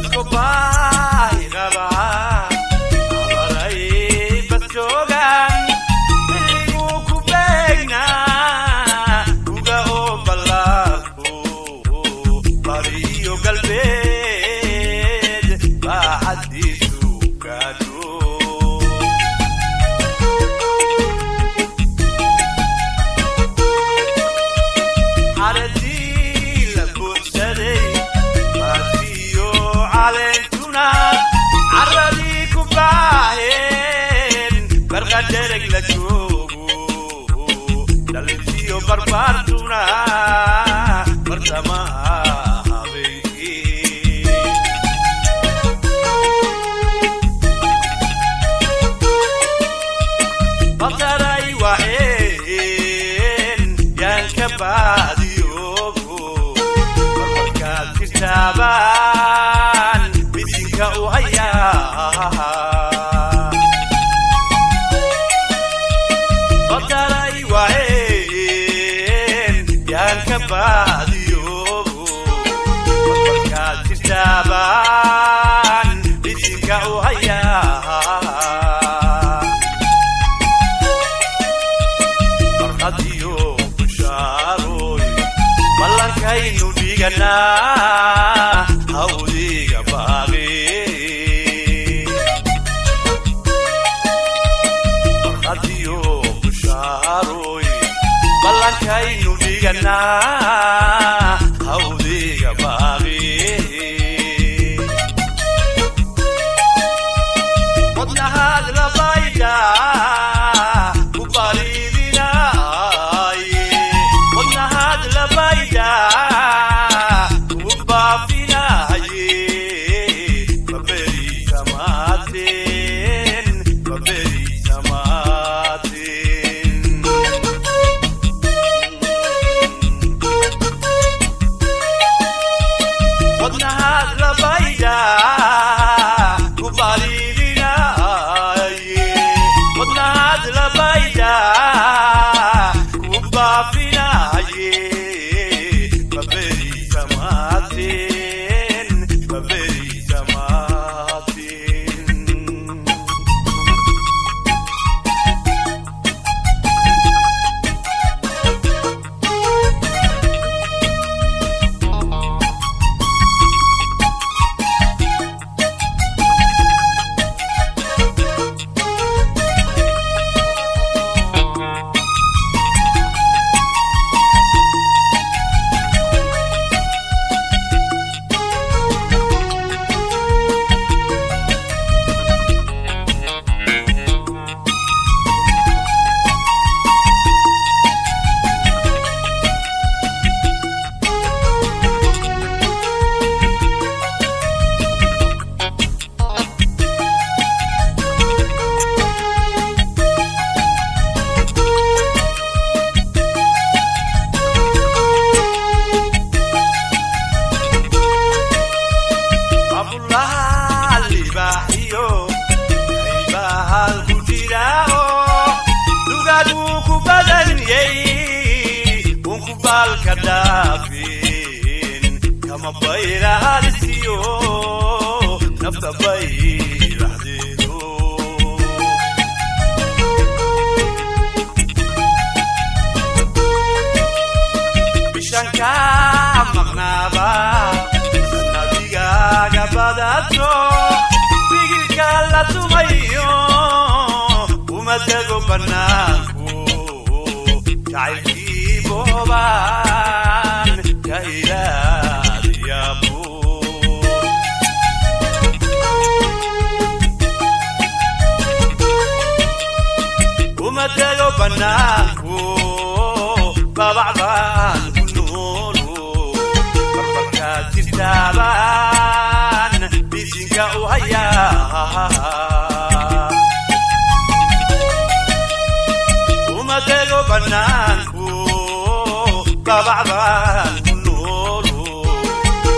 desculpar. that it like. Farqadiyo bushaaroy ballankaynu dhiganaa hawdiga baaqi farqadiyo bushaaroy ballankaynu dhiganaa jiraaho dugaduu ku badanyey unku baalka dhaafin kama bayraalisiyo nafta bayraxdeedo bishanka maqnaaba sanabigaaga badato. Bigilka la tumayo uma tego bannaanku jacaylkii boobaan ka ilaaliyabu uma tego bannaanku babacbaan ku noolu barbarkaad jirtaabaan bisinka u hayaa tego bannaanku babacbaan ku noolu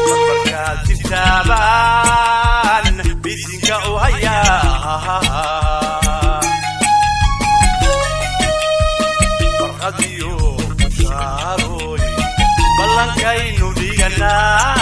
barbarkaad jirtaabaan bisinka u hayaa farqadiyo bushaaroy ballankaynu dhiganaa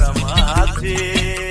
समाधि